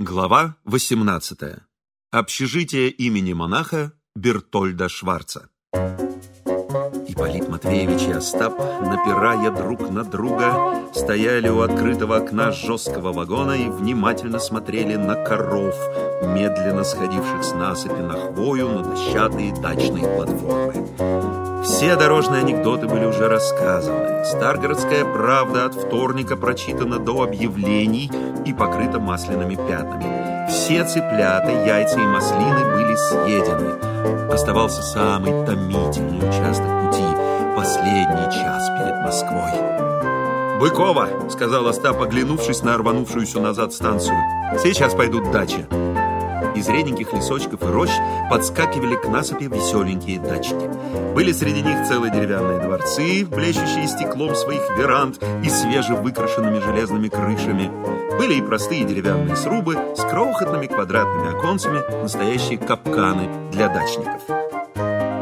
Глава 18. Общежитие имени монаха Бертольда Шварца. Ипполит Матвеевич и Остап, напирая друг на друга, стояли у открытого окна жесткого вагона и внимательно смотрели на коров, медленно сходивших с насыпи на хвою на дощатые дачные платформы. Все дорожные анекдоты были уже рассказаны. Старгородская правда от вторника прочитана до объявлений и покрыта масляными пятнами. Все цыплята, яйца и маслины были съедены. Оставался самый томительный участок пути, последний час перед Москвой. «Быкова!» — сказал Остап, оглянувшись на рванувшуюся назад станцию. «Сейчас пойдут дачи». Из реденьких лесочков и рощ подскакивали к насыпи веселенькие дачки. Были среди них целые деревянные дворцы, блещущие стеклом своих веранд и свежевыкрашенными железными крышами. Были и простые деревянные срубы с крохотными квадратными оконцами, настоящие капканы для дачников.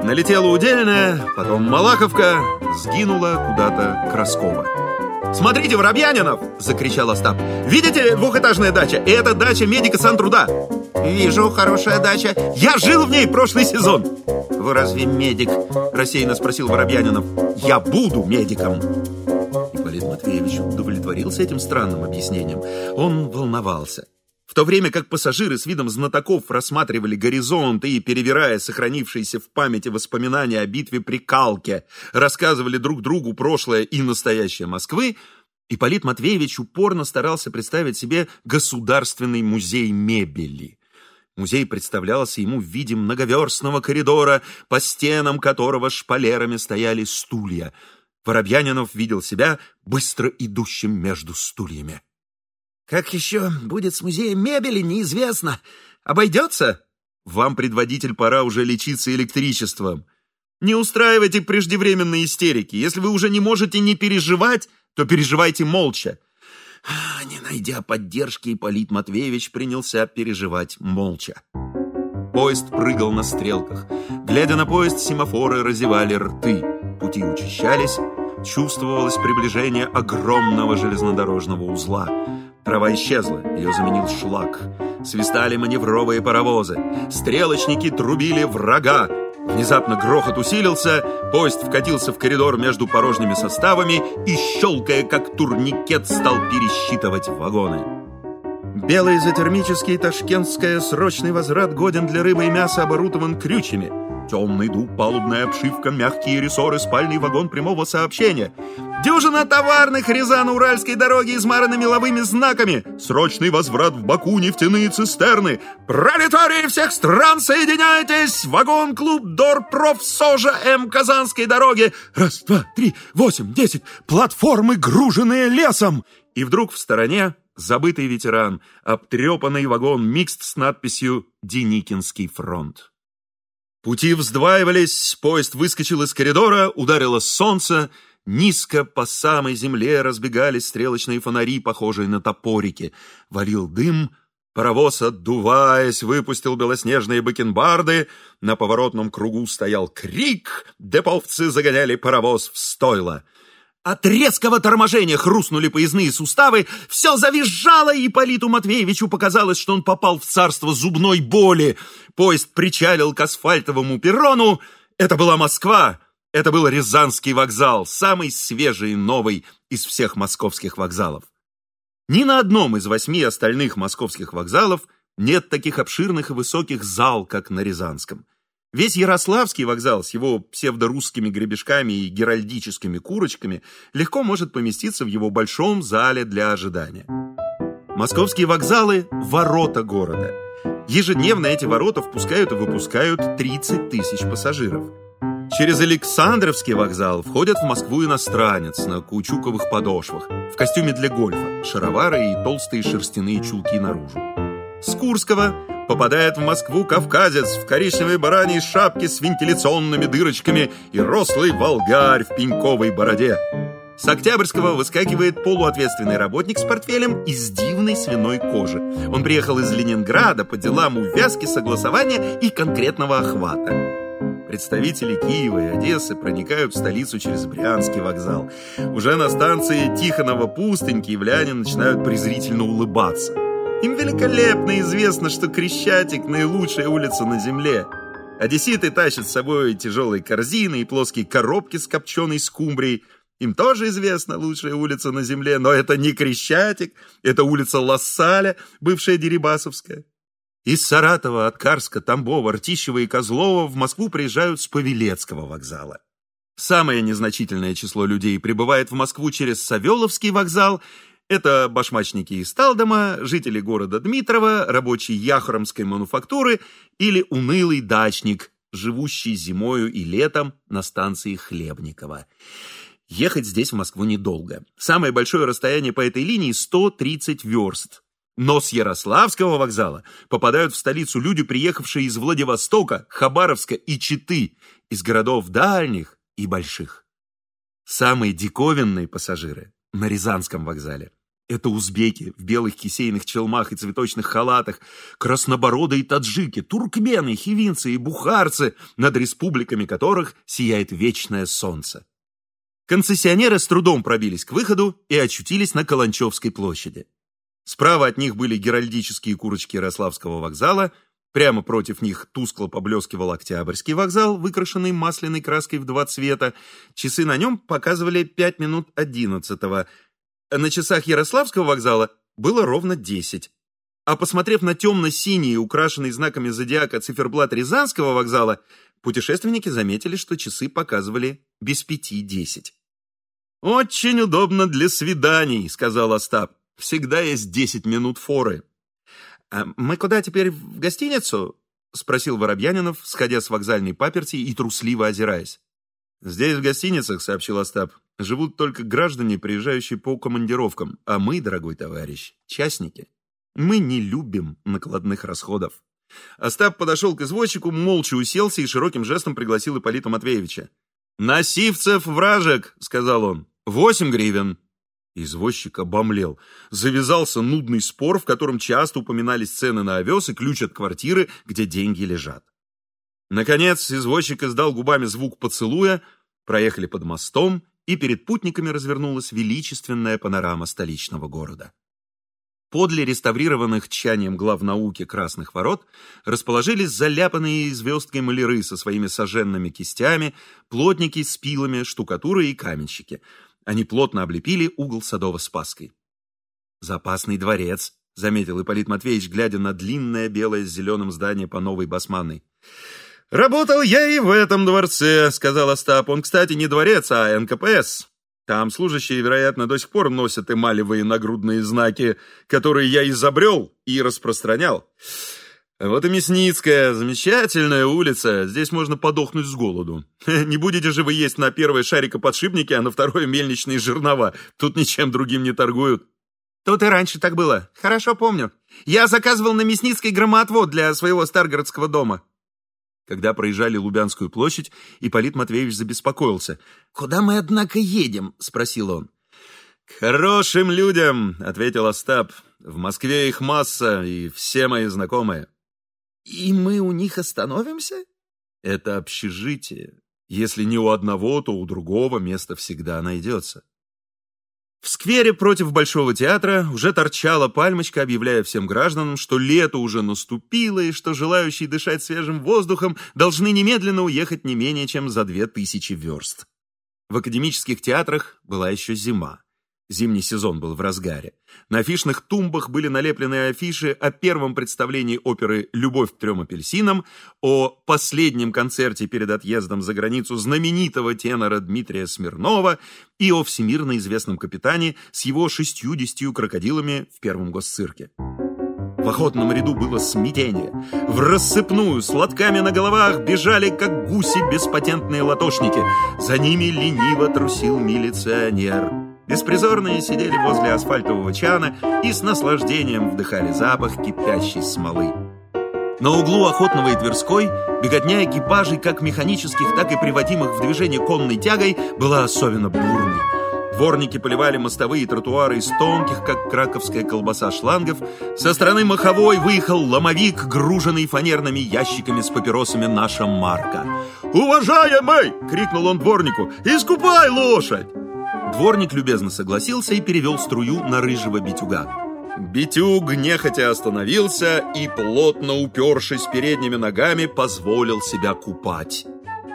Налетела удельная, потом Малаховка, сгинула куда-то Краскова. «Смотрите, Воробьянинов!» — закричал Остап. «Видите двухэтажная дача? И это дача медика Сан-Труда!» «Вижу, хорошая дача. Я жил в ней прошлый сезон!» «Вы разве медик?» — рассеянно спросил Воробьянинов. «Я буду медиком!» Ипполит Матвеевич удовлетворился этим странным объяснением. Он волновался. В то время как пассажиры с видом знатоков рассматривали горизонт и, перевирая сохранившиеся в памяти воспоминания о битве при Калке, рассказывали друг другу прошлое и настоящее Москвы, Ипполит Матвеевич упорно старался представить себе государственный музей мебели. Музей представлялся ему в виде многоверстного коридора, по стенам которого шпалерами стояли стулья. Воробьянинов видел себя быстро идущим между стульями. Как еще будет с музеем мебели, неизвестно. Обойдется? Вам, предводитель, пора уже лечиться электричеством. Не устраивайте преждевременные истерики. Если вы уже не можете не переживать, то переживайте молча. А, не найдя поддержки, Ипполит Матвеевич принялся переживать молча. Поезд прыгал на стрелках. Глядя на поезд, семафоры разевали рты. Пути учащались. Чувствовалось приближение огромного железнодорожного узла. Трава исчезла, ее заменил шлак. Свистали маневровые паровозы. Стрелочники трубили врага. Внезапно грохот усилился, поезд вкатился в коридор между порожними составами и, щелкая как турникет, стал пересчитывать вагоны. Белый изотермический ташкентская срочный возврат годен для рыбы и мяса оборудован крючьями. Темный дуб, палубная обшивка, мягкие рессоры, спальный вагон прямого сообщения. Дюжина товарных Рязано-Уральской дороги, измараны меловыми знаками. Срочный возврат в Баку, нефтяные цистерны. Пролетарии всех стран, соединяйтесь! Вагон-клуб Дорпрофсожа М. Казанской дороги. Раз, два, три, восемь, десять. Платформы, груженные лесом. И вдруг в стороне забытый ветеран, обтрепанный вагон микст с надписью «Деникинский фронт». Пути вздваивались, поезд выскочил из коридора, ударило солнце, низко по самой земле разбегались стрелочные фонари, похожие на топорики. Валил дым, паровоз, отдуваясь, выпустил белоснежные бакенбарды, на поворотном кругу стоял крик, деповцы загоняли паровоз в стойло. От резкого торможения хрустнули поясные суставы, все завизжало, и Политу Матвеевичу показалось, что он попал в царство зубной боли. Поезд причалил к асфальтовому перрону. Это была Москва, это был Рязанский вокзал, самый свежий и новый из всех московских вокзалов. Ни на одном из восьми остальных московских вокзалов нет таких обширных и высоких зал, как на Рязанском. Весь Ярославский вокзал с его псевдорусскими гребешками и геральдическими курочками легко может поместиться в его большом зале для ожидания. Московские вокзалы – ворота города. Ежедневно эти ворота впускают и выпускают 30 тысяч пассажиров. Через Александровский вокзал входят в Москву иностранец на каучуковых подошвах, в костюме для гольфа, шаровары и толстые шерстяные чулки наружу. С Курского попадает в Москву кавказец в коричневой бараньей шапке с вентиляционными дырочками и рослый волгарь в пеньковой бороде. С Октябрьского выскакивает полуответственный работник с портфелем из дивной свиной кожи. Он приехал из Ленинграда по делам увязки, согласования и конкретного охвата. Представители Киева и Одессы проникают в столицу через Брянский вокзал. Уже на станции Тихонова пустынь киевляне начинают презрительно улыбаться. Им великолепно известно, что Крещатик – наилучшая улица на земле. Одесситы тащат с собой тяжелые корзины и плоские коробки с копченой скумбрией. Им тоже известна лучшая улица на земле, но это не Крещатик, это улица Лассаля, бывшая Дерибасовская. Из Саратова, Откарска, Тамбова, Ртищева и Козлова в Москву приезжают с Павелецкого вокзала. Самое незначительное число людей прибывает в Москву через Савеловский вокзал. Это башмачники из Талдома, жители города Дмитрова, рабочие Яхромской мануфактуры или унылый дачник, живущий зимою и летом на станции Хлебникова. Ехать здесь в Москву недолго. Самое большое расстояние по этой линии 130 верст. Но с Ярославского вокзала попадают в столицу люди, приехавшие из Владивостока, Хабаровска и Читы, из городов дальних и больших. Самые диковинные пассажиры на Рязанском вокзале. Это узбеки в белых кисейных челмах и цветочных халатах, краснобородые таджики, туркмены, хивинцы и бухарцы, над республиками которых сияет вечное солнце. Концессионеры с трудом пробились к выходу и очутились на Каланчевской площади. Справа от них были геральдические курочки Ярославского вокзала, прямо против них тускло поблескивал Октябрьский вокзал, выкрашенный масляной краской в два цвета. Часы на нем показывали пять минут одиннадцатого. На часах Ярославского вокзала было ровно десять. А посмотрев на темно-синий, украшенный знаками зодиака циферблат Рязанского вокзала, путешественники заметили, что часы показывали без пяти десять. «Очень удобно для свиданий», — сказал Остап. Всегда есть десять минут форы. «А мы куда теперь, в гостиницу?» — спросил Воробьянинов, сходя с вокзальной паперти и трусливо озираясь. «Здесь, в гостиницах, — сообщил Остап, — живут только граждане, приезжающие по командировкам, а мы, дорогой товарищ, частники. Мы не любим накладных расходов». Остап подошел к извозчику, молча уселся и широким жестом пригласил Ипполита Матвеевича. «Насивцев вражек!» — сказал он. «Восемь гривен». Извозчик обомлел. Завязался нудный спор, в котором часто упоминались цены на овес и ключ от квартиры, где деньги лежат. Наконец, извозчик издал губами звук поцелуя, проехали под мостом, и перед путниками развернулась величественная панорама столичного города. Подле реставрированных тчанием глав науки Красных Ворот расположились заляпанные звездкой маляры со своими сожженными кистями, плотники с пилами, штукатуры и каменщики – они плотно облепили угол Садово-Спасской. «Запасный дворец», — заметил Ипполит Матвеевич, глядя на длинное белое с зеленым здание по Новой Басманной. «Работал я и в этом дворце», — сказал Остап. «Он, кстати, не дворец, а НКПС. Там служащие, вероятно, до сих пор носят эмалевые нагрудные знаки, которые я изобрел и распространял. Вот и Мясницкая, замечательная улица. Здесь можно подохнуть с голоду. Не будете же вы есть на первое шарикоподшипники, а на второе мельничные жернова. Тут ничем другим не торгуют. Тут и раньше так было. Хорошо помню. Я заказывал на Мясницкой громоотвод для своего старгородского дома. Когда проезжали Лубянскую площадь, Ипполит Матвеевич забеспокоился. «Куда мы, однако, едем?» — спросил он. «К хорошим людям», — ответил Остап. «В Москве их масса, и все мои знакомые». «И мы у них остановимся?» «Это общежитие. Если не у одного, то у другого место всегда найдется». В сквере против Большого театра уже торчала пальмочка, объявляя всем гражданам, что лето уже наступило и что желающие дышать свежим воздухом должны немедленно уехать не менее чем за две тысячи верст. В академических театрах была еще зима. Зимний сезон был в разгаре. На афишных тумбах были налеплены афиши о первом представлении оперы «Любовь к трем апельсинам», о последнем концерте перед отъездом за границу знаменитого тенора Дмитрия Смирнова и о всемирно известном капитане с его шестьюдесятью крокодилами в первом госцирке. В охотном ряду было смятение. В рассыпную с лотками на головах бежали, как гуси, беспатентные латошники. За ними лениво трусил милиционер. Беспризорные сидели возле асфальтового чана и с наслаждением вдыхали запах кипящей смолы. На углу Охотного и Тверской беготня экипажей, как механических, так и приводимых в движение конной тягой, была особенно бурной. Дворники поливали мостовые и тротуары из тонких, как краковская колбаса, шлангов. Со стороны Маховой выехал ломовик, груженный фанерными ящиками с папиросами наша марка. «Уважаемый!» — крикнул он дворнику. «Искупай лошадь!» Дворник любезно согласился и перевел струю на рыжего битюга. Битюг нехотя остановился и, плотно упершись передними ногами, позволил себя купать.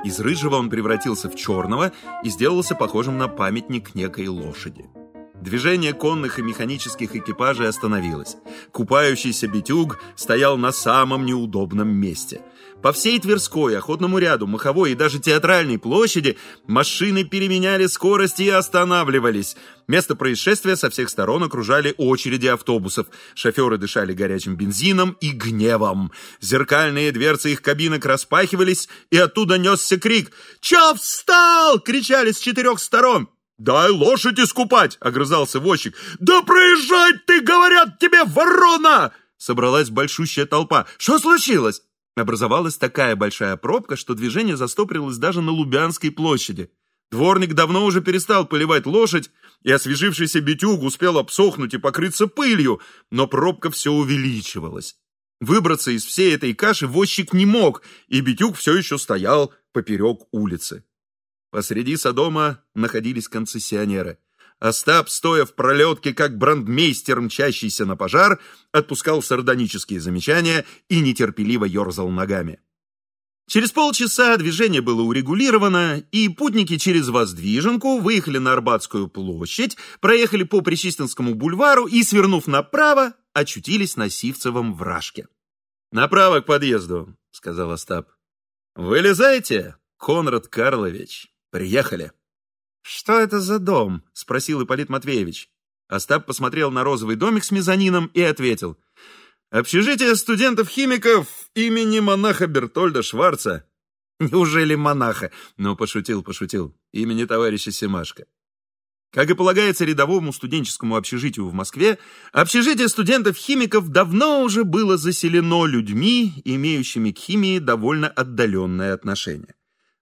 Из рыжего он превратился в черного и сделался похожим на памятник некой лошади. Движение конных и механических экипажей остановилось. Купающийся битюг стоял на самом неудобном месте. По всей Тверской, Охотному ряду, Маховой и даже Театральной площади машины переменяли скорость и останавливались. Место происшествия со всех сторон окружали очереди автобусов. Шоферы дышали горячим бензином и гневом. Зеркальные дверцы их кабинок распахивались, и оттуда несся крик «Чё встал?» — кричали с четырех сторон. «Дай лошадь искупать!» — огрызался возчик. «Да проезжать ты, говорят тебе, ворона!» Собралась большущая толпа. «Что случилось?» Образовалась такая большая пробка, что движение застопорилось даже на Лубянской площади. Дворник давно уже перестал поливать лошадь, и освежившийся битюг успел обсохнуть и покрыться пылью, но пробка все увеличивалась. Выбраться из всей этой каши возчик не мог, и битюг все еще стоял поперек улицы. Посреди Содома находились концессионеры. Остап, стоя в пролетке, как брандмейстер, мчащийся на пожар, отпускал сардонические замечания и нетерпеливо ерзал ногами. Через полчаса движение было урегулировано, и путники через Воздвиженку выехали на Арбатскую площадь, проехали по Причистинскому бульвару и, свернув направо, очутились на Сивцевом вражке. «Направо к подъезду», — сказал Остап. «Вылезайте, Конрад Карлович». «Приехали». «Что это за дом?» — спросил Ипполит Матвеевич. Остап посмотрел на розовый домик с мезонином и ответил. «Общежитие студентов-химиков имени монаха Бертольда Шварца». «Неужели монаха?» «Ну, пошутил, пошутил. Имени товарища Семашко». Как и полагается рядовому студенческому общежитию в Москве, общежитие студентов-химиков давно уже было заселено людьми, имеющими к химии довольно отдаленное отношение.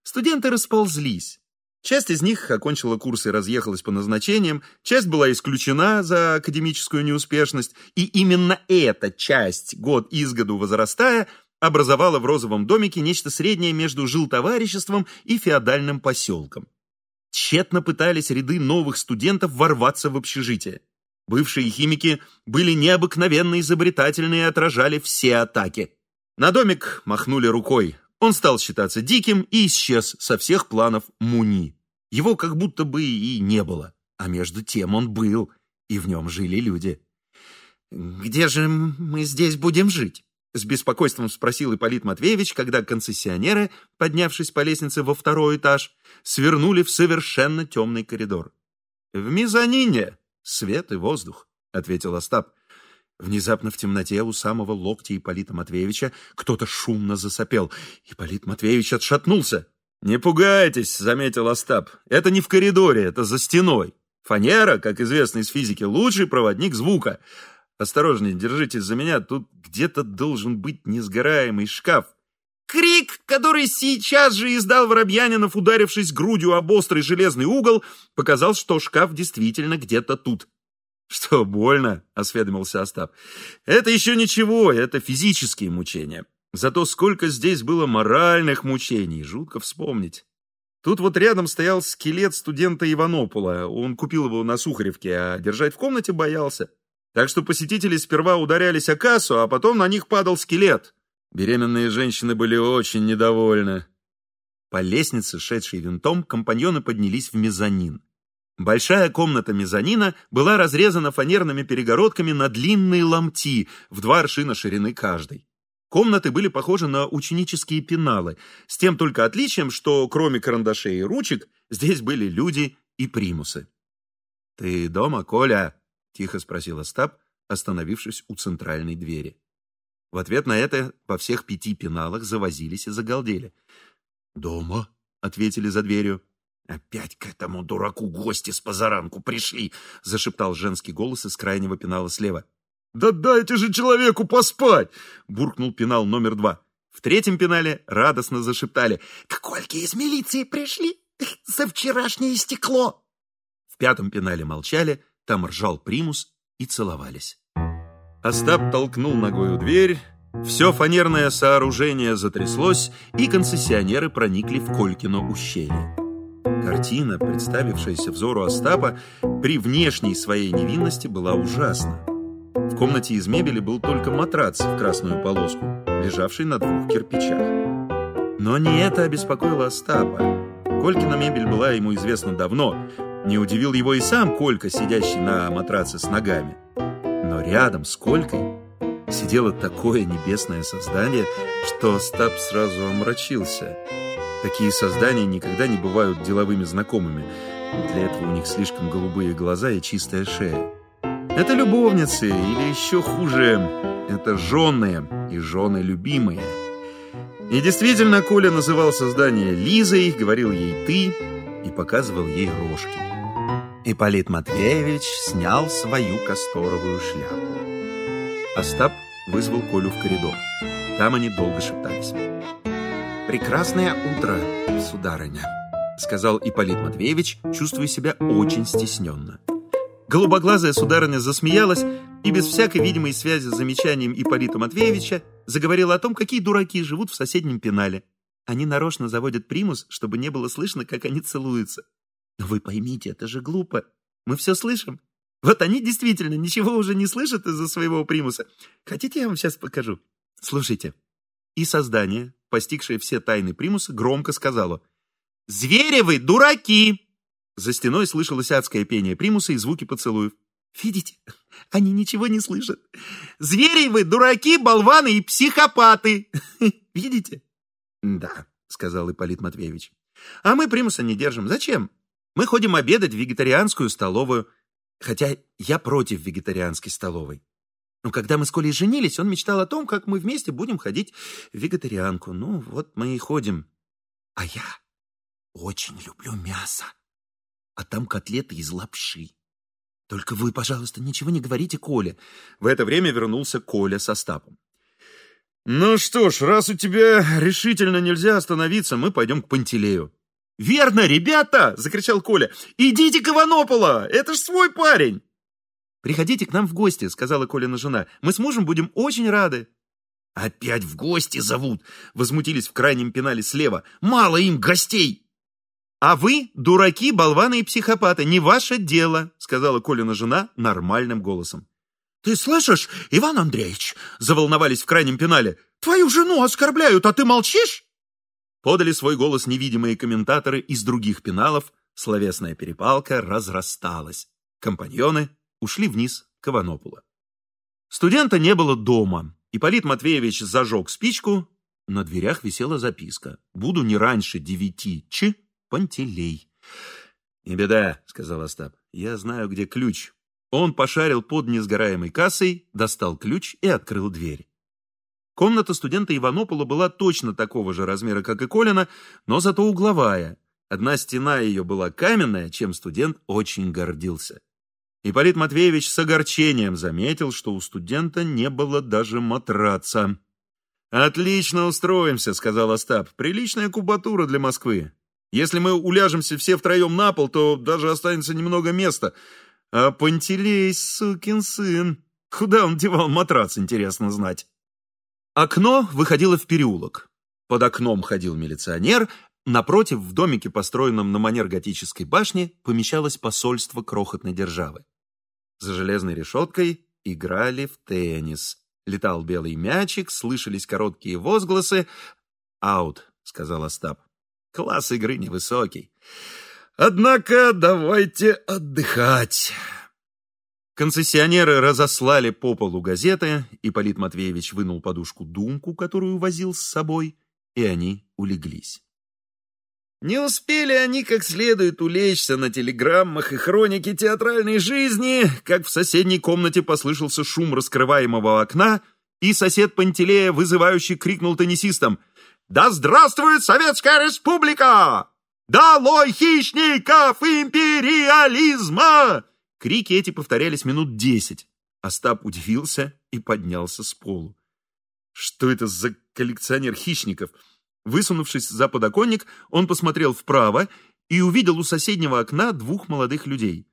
Студенты расползлись. Часть из них окончила курсы и разъехалась по назначениям, часть была исключена за академическую неуспешность, и именно эта часть, год из году возрастая, образовала в розовом домике нечто среднее между жилтовариществом и феодальным поселком. Тщетно пытались ряды новых студентов ворваться в общежитие. Бывшие химики были необыкновенно изобретательны и отражали все атаки. На домик махнули рукой. Он стал считаться диким и исчез со всех планов Муни. Его как будто бы и не было, а между тем он был, и в нем жили люди. «Где же мы здесь будем жить?» С беспокойством спросил Ипполит Матвеевич, когда концессионеры, поднявшись по лестнице во второй этаж, свернули в совершенно темный коридор. «В мезонине свет и воздух», — ответил Остап. Внезапно в темноте у самого локтя Ипполита Матвеевича кто-то шумно засопел. Ипполит Матвеевич отшатнулся. «Не пугайтесь», — заметил Остап. «Это не в коридоре, это за стеной. Фанера, как известно из физики, лучший проводник звука. Осторожнее, держитесь за меня, тут где-то должен быть несгораемый шкаф». Крик, который сейчас же издал Воробьянинов, ударившись грудью об острый железный угол, показал, что шкаф действительно где-то тут. «Что, больно?» — осведомился Остап. «Это еще ничего, это физические мучения. Зато сколько здесь было моральных мучений, жутко вспомнить. Тут вот рядом стоял скелет студента Иванопола. Он купил его на Сухаревке, а держать в комнате боялся. Так что посетители сперва ударялись о кассу, а потом на них падал скелет. Беременные женщины были очень недовольны. По лестнице, шедшей винтом, компаньоны поднялись в мезонин. Большая комната мезонина была разрезана фанерными перегородками на длинные ломти в два аршина ширины каждой. Комнаты были похожи на ученические пеналы, с тем только отличием, что кроме карандашей и ручек, здесь были люди и примусы. «Ты дома, Коля?» — тихо спросил Остап, остановившись у центральной двери. В ответ на это по всех пяти пеналах завозились и загалдели. «Дома?» — ответили за дверью. «Опять к этому дураку гости с позаранку пришли!» — зашептал женский голос из крайнего пенала слева. «Да дайте же человеку поспать!» — буркнул пенал номер два. В третьем пенале радостно зашептали. «К Кольке из милиции пришли! За вчерашнее стекло!» В пятом пенале молчали, там ржал примус и целовались. Остап толкнул ногою дверь, все фанерное сооружение затряслось, и концессионеры проникли в Колькино ущелье. Картина, представившаяся взору Остапа, при внешней своей невинности была ужасна. В комнате из мебели был только матрац в красную полоску, лежавший на двух кирпичах. Но не это обеспокоило Остапа. Колькина мебель была ему известна давно. Не удивил его и сам Колька, сидящий на матраце с ногами. Но рядом с Колькой сидело такое небесное создание, что Остап сразу омрачился. Такие создания никогда не бывают деловыми знакомыми. Для этого у них слишком голубые глаза и чистая шея. Это любовницы, или еще хуже, это жены и жены любимые. И действительно, Коля называл создание Лизой, говорил ей «ты» и показывал ей рожки. Ипполит Матвеевич снял свою касторовую шляпу. Остап вызвал Колю в коридор. Там они долго шептались. «Прекрасное утро, сударыня», — сказал Ипполит Матвеевич, чувствуя себя очень стесненно. Голубоглазая сударыня засмеялась и без всякой видимой связи с замечанием Ипполита Матвеевича заговорила о том, какие дураки живут в соседнем пенале. Они нарочно заводят примус, чтобы не было слышно, как они целуются. Вы поймите, это же глупо. Мы все слышим. Вот они действительно ничего уже не слышат из-за своего примуса. Хотите, я вам сейчас покажу? Слушайте. И создание, постигшее все тайны примуса, громко сказало «Звери вы, дураки!» За стеной слышалось адское пение примуса и звуки поцелуев. «Видите, они ничего не слышат. Звери вы, дураки, болваны и психопаты! Видите?» «Да», — сказал Ипполит Матвеевич. «А мы примуса не держим. Зачем? Мы ходим обедать в вегетарианскую столовую. Хотя я против вегетарианской столовой. Но когда мы с Колей женились, он мечтал о том, как мы вместе будем ходить в вегетарианку. Ну, вот мы и ходим. А я очень люблю мясо а там котлеты из лапши. Только вы, пожалуйста, ничего не говорите Коле. В это время вернулся Коля со Стапом. Ну что ж, раз у тебя решительно нельзя остановиться, мы пойдем к Пантелею. «Верно, ребята!» — закричал Коля. «Идите к Иванопола! Это ж свой парень!» «Приходите к нам в гости», — сказала Колина жена. «Мы с мужем будем очень рады». «Опять в гости зовут!» — возмутились в крайнем пенале слева. «Мало им гостей!» «А вы, дураки, болваны и психопаты, не ваше дело», сказала Колина жена нормальным голосом. «Ты слышишь, Иван Андреевич?» заволновались в крайнем пенале. «Твою жену оскорбляют, а ты молчишь?» Подали свой голос невидимые комментаторы из других пеналов. Словесная перепалка разрасталась. Компаньоны ушли вниз к Иванопулу. Студента не было дома. Ипполит Матвеевич зажег спичку. На дверях висела записка. «Буду не раньше девяти ч Пантелей. «Не беда», — сказал Остап. «Я знаю, где ключ». Он пошарил под несгораемой кассой, достал ключ и открыл дверь. Комната студента Иванопола была точно такого же размера, как и Колина, но зато угловая. Одна стена ее была каменная, чем студент очень гордился. Ипполит Матвеевич с огорчением заметил, что у студента не было даже матраца. «Отлично устроимся», — сказал Остап. «Приличная кубатура для Москвы. Если мы уляжемся все втроем на пол, то даже останется немного места. А Пантелей, сукин сын, куда он девал матрац, интересно знать. Окно выходило в переулок. Под окном ходил милиционер, напротив, в домике, построенном на манер готической башни, помещалось посольство крохотной державы. За железной решеткой играли в теннис. Летал белый мячик, слышались короткие возгласы. «Аут», — сказал Остап. Класс игры невысокий. Однако давайте отдыхать. Концессионеры разослали по полу газеты, и Полит Матвеевич вынул подушку думку, которую возил с собой, и они улеглись. Не успели они как следует улечься на телеграммах и хронике театральной жизни, как в соседней комнате послышался шум раскрываемого окна, и сосед Пантелея вызывающе крикнул теннисистам да здравствует Советская Республика! Долой хищников империализма! Крики эти повторялись минут десять. Остап удивился и поднялся с полу. Что это за коллекционер хищников? Высунувшись за подоконник, он посмотрел вправо и увидел у соседнего окна двух молодых людей.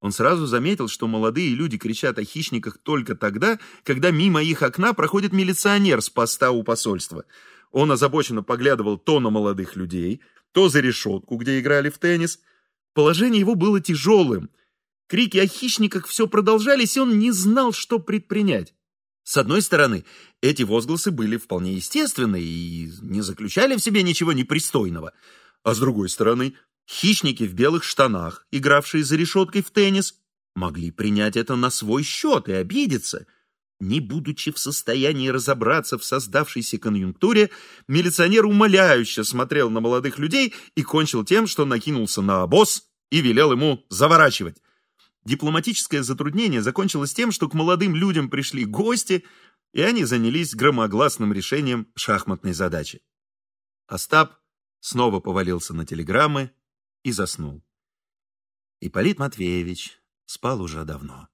Он сразу заметил, что молодые люди кричат о хищниках только тогда, когда мимо их окна проходит милиционер с поста у посольства. Он озабоченно поглядывал то на молодых людей, то за решетку, где играли в теннис. Положение его было тяжелым. Крики о хищниках все продолжались, и он не знал, что предпринять. С одной стороны, эти возгласы были вполне естественны и не заключали в себе ничего непристойного. А с другой стороны, хищники в белых штанах, игравшие за решеткой в теннис, могли принять это на свой счет и обидеться. Не будучи в состоянии разобраться в создавшейся конъюнктуре, милиционер умоляюще смотрел на молодых людей и кончил тем, что накинулся на обоз и велел ему заворачивать. Дипломатическое затруднение закончилось тем, что к молодым людям пришли гости, и они занялись громогласным решением шахматной задачи. Остап снова повалился на телеграммы и заснул. Ипполит Матвеевич спал уже давно.